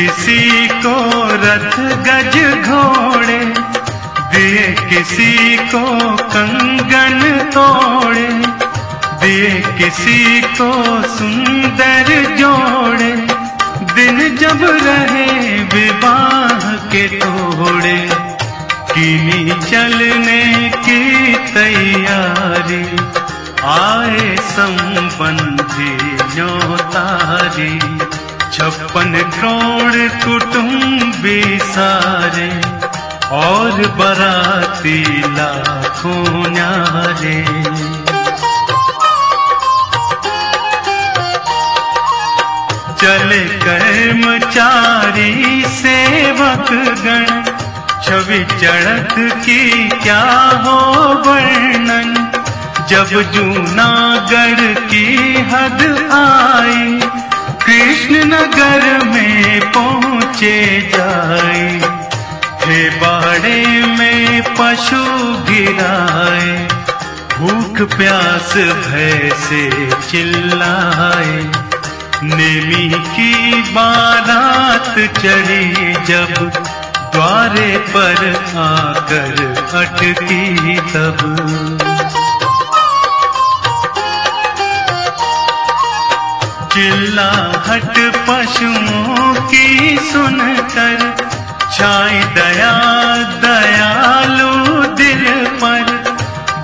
किसी को रथ गज घोड़े, दिए किसी को कंगन तोड़े, दिए किसी को सुंदर जोड़े, दिन जब रहे विवाह के तोड़े कीनी चलने की तैयारी, आए संबंधी जो तारी। छप्पन करोड़ कुटुंबी सारे, और बराती लाखों न्यारे। चले कर्मचारी सेवक गण छवि चढ़त की क्या हो वर्णन? जब जूनागढ़ की हद आई कृष्ण नगर में पहुँचे जाए थे बाड़े में पशु गिराए, भूख प्यास भय से चिल्लाए। नेमी की बारात चढ़ी जब द्वारे पर आकर अटकी तब। चिल्लाहट पशुओं की सुनकर, छाई दया दयालु दिल पर।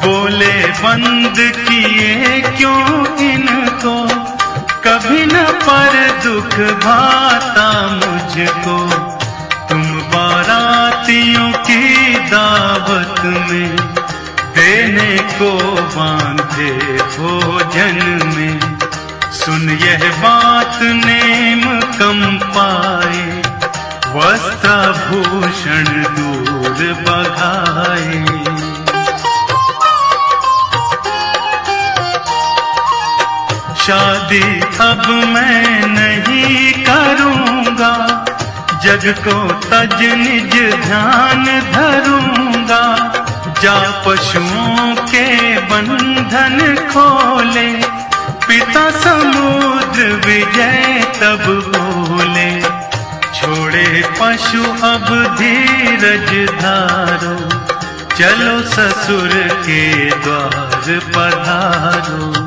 बोले, बंद किए क्यों इनको? कभी न पर दुख भाता मुझको। तुम बारातियों की दावत में देने को शादी अब मैं नहीं करूँगा। जग को तज निज ध्यान धरूँगा। जा पशुओं के बंधन खोले, पिता समुद्र विजय तब बोले। छोड़े पशु अब धीरज धारो, चलो ससुर के द्वार पधारो।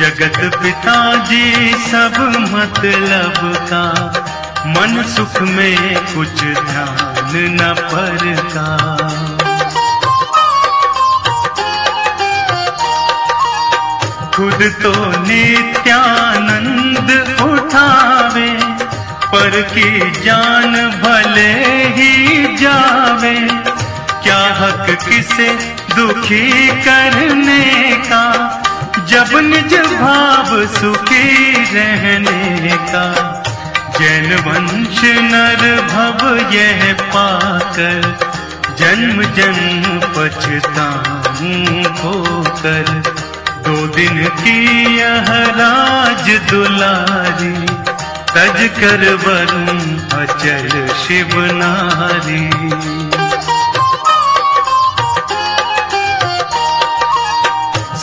जगत पिताजी, सब मतलब का। मन सुख में कुछ ध्यान न का खुद तो नित्यानंद उठावे, पर की जान भले ही जावे। क्या हक किसे दुखी करने का? जब निज भाव सुखी रहने का जैन वंश नर भव यह पाकर जन्म जन्म पछताऊं खोकर दो दिन की यह राज दुलारी, तज कर वरुण अचल शिव नारी।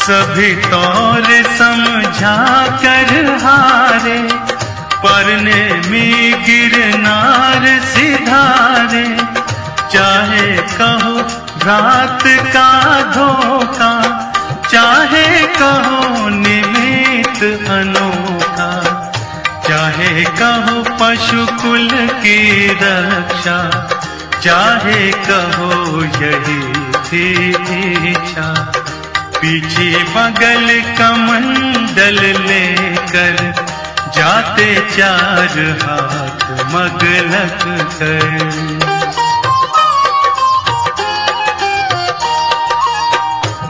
सभी तौर समझा कर हारे परने में गिरनार सिधारे। चाहे कहो रात का धोखा, चाहे कहो निमित अनोखा। चाहे कहो पशु कुल की रक्षा, चाहे कहो यही थी पीछे बगल कमंडल लेकर जाते चार हाथ मगलक कर।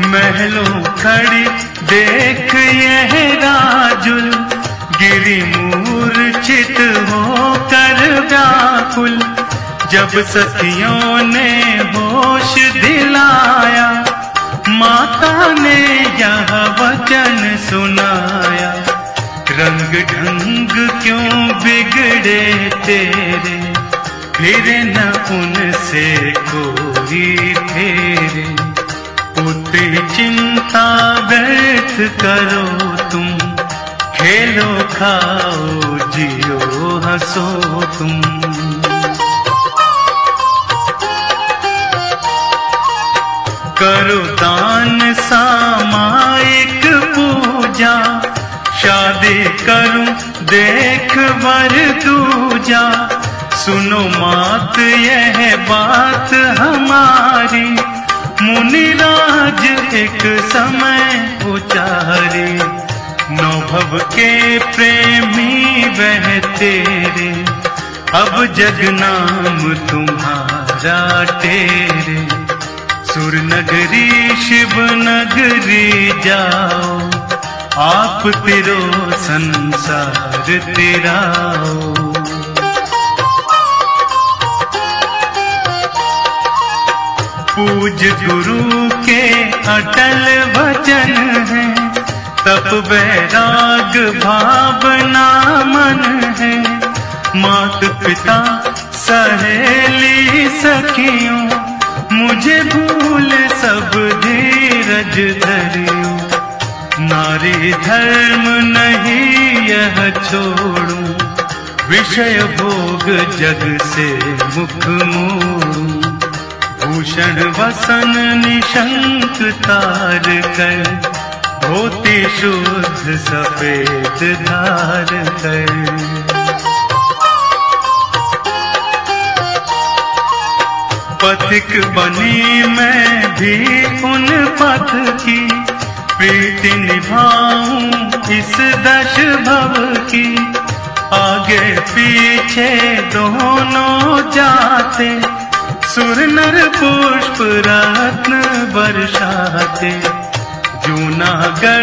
महलों खड़ी देख यह राजुल गिरी मूर्छित होकर व्याकुल। जब सखियों ने होश दिलाया माता ने यह वचन सुनाया, रंग ढंग क्यों बिगड़े तेरे? फिर न उनसे कोई फेरे। पुत्री चिंता व्यर्थ करो तुम, खेलो खाओ जियो हंसो तुम। करो दान सामायिक पूजा। शादी करूँ, देख वर दूजा। सुनो मात, यह बात हमारी। मुनिराज एक समय उचारे। नौभव के प्रेमी वह तेरे। अब जग नाम तुम्हारा तेरे। सुर नगरी, शिव नगरी जाओ। आप तिरो संसार तिराओ पूज गुरु के अटल वचन है, तप बैराग भावना मन है। मात पिता सहेली सखियों, मुझे भूल सब धीरज धरियो। नारी धर्म नहीं यह छोड़ू। विषय भोग जग से मुख मोड़ू भूषण वसन निशंक तार कर। धोती शुद्ध सफ़ेद धार कर। पथिक बनी मैं भी उन पथ की प्रीति निभाऊं इस दश भव की। आगे पीछे दोनों जाते सुर नर पुष्प रत्न बरसाते। जूनागढ़